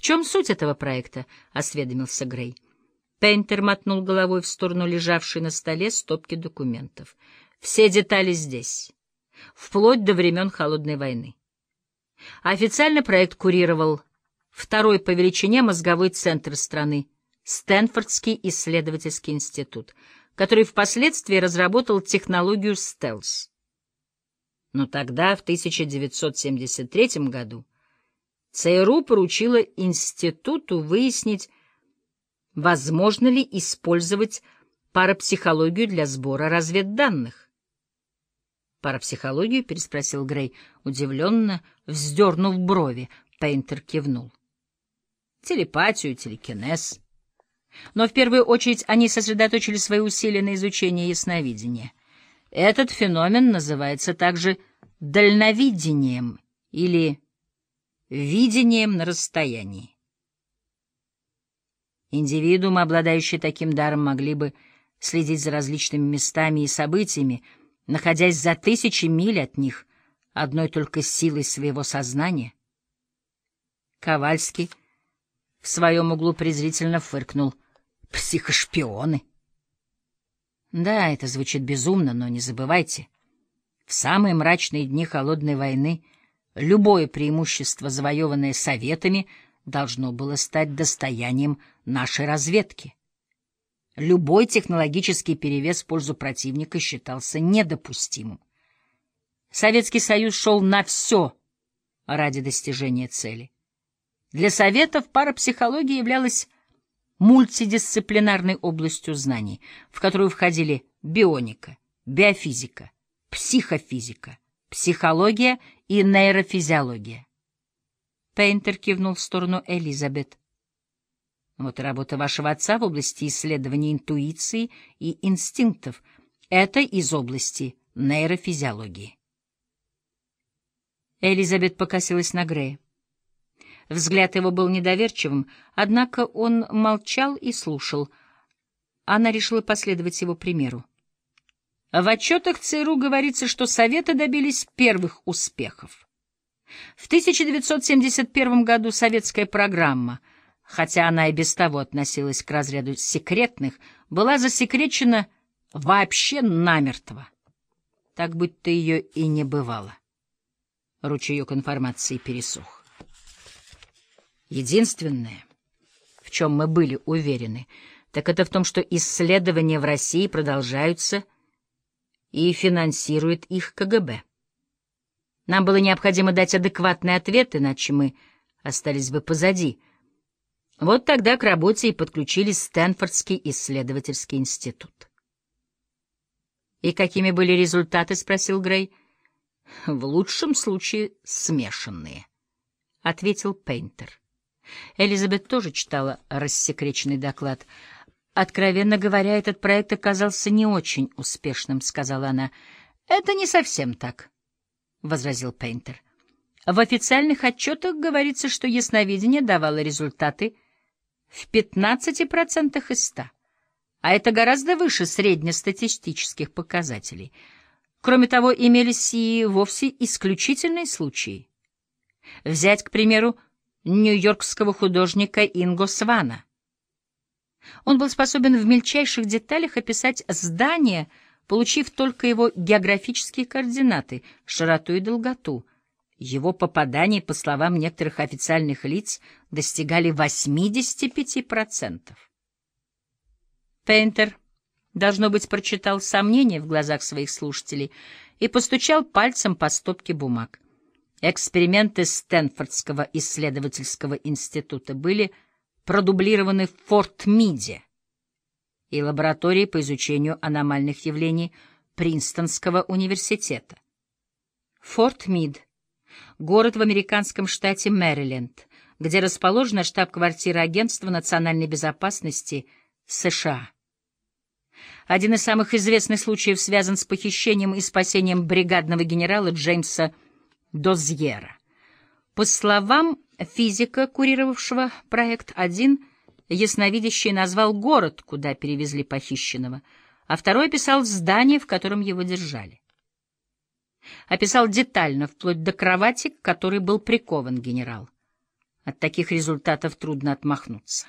В чем суть этого проекта? — осведомился Грей. Пейнтер мотнул головой в сторону лежавшей на столе стопки документов. Все детали здесь, вплоть до времен Холодной войны. Официально проект курировал второй по величине мозговой центр страны — Стэнфордский исследовательский институт, который впоследствии разработал технологию стелс. Но тогда, в 1973 году, ЦРУ поручила институту выяснить, возможно ли использовать парапсихологию для сбора разведданных. «Парапсихологию?» — переспросил Грей, удивленно, вздернув брови. Пейнтер кивнул. «Телепатию, телекинез». Но в первую очередь они сосредоточили свои усилия на изучении ясновидения. Этот феномен называется также дальновидением или видением на расстоянии. Индивидуумы, обладающие таким даром, могли бы следить за различными местами и событиями, находясь за тысячи миль от них, одной только силой своего сознания. Ковальский в своем углу презрительно фыркнул. «Психошпионы!» Да, это звучит безумно, но не забывайте. В самые мрачные дни Холодной войны любое преимущество, завоеванное Советами, должно было стать достоянием нашей разведки. Любой технологический перевес в пользу противника считался недопустимым. Советский Союз шел на все ради достижения цели. Для Советов парапсихология являлась мультидисциплинарной областью знаний, в которую входили бионика, биофизика, психофизика, психология и нейрофизиология. Пейнтер кивнул в сторону Элизабет. Вот и работа вашего отца в области исследования интуиции и инстинктов. Это из области нейрофизиологии. Элизабет покосилась на Грея. Взгляд его был недоверчивым, однако он молчал и слушал. Она решила последовать его примеру. В отчетах ЦРУ говорится, что Советы добились первых успехов. В 1971 году советская программа — хотя она и без того относилась к разряду секретных, была засекречена вообще намертво, так будто ее и не бывало. Ручеек информации пересох. Единственное, в чем мы были уверены, так это в том, что исследования в России продолжаются и финансирует их КГБ. Нам было необходимо дать адекватный ответ, иначе мы остались бы позади — вот тогда к работе и подключили Стэнфордский исследовательский институт. «И какими были результаты?» — спросил Грей. «В лучшем случае смешанные», — ответил Пейнтер. Элизабет тоже читала рассекреченный доклад. «Откровенно говоря, этот проект оказался не очень успешным», — сказала она. «Это не совсем так», — возразил Пейнтер. «В официальных отчетах говорится, что ясновидение давало результаты — в 15% из 100, а это гораздо выше среднестатистических показателей. Кроме того, имелись и вовсе исключительные случаи. Взять, к примеру, нью-йоркского художника Инго Свана. Он был способен в мельчайших деталях описать здание, получив только его географические координаты, широту и долготу, его попадания, по словам некоторых официальных лиц, достигали 85%. Пейнтер, должно быть, прочитал сомнения в глазах своих слушателей и постучал пальцем по стопке бумаг. Эксперименты Стэнфордского исследовательского института были продублированы в Форт-Миде и лаборатории по изучению аномальных явлений Принстонского университета. Форт-Мид — город в американском штате Мэриленд, где расположена штаб-квартира Агентства национальной безопасности США. Один из самых известных случаев связан с похищением и спасением бригадного генерала Джеймса Дозьера. По словам физика, курировавшего проект, один ясновидящий назвал город, куда перевезли похищенного, а второй описал здание, в котором его держали описал детально, вплоть до кровати, к которой был прикован генерал. От таких результатов трудно отмахнуться.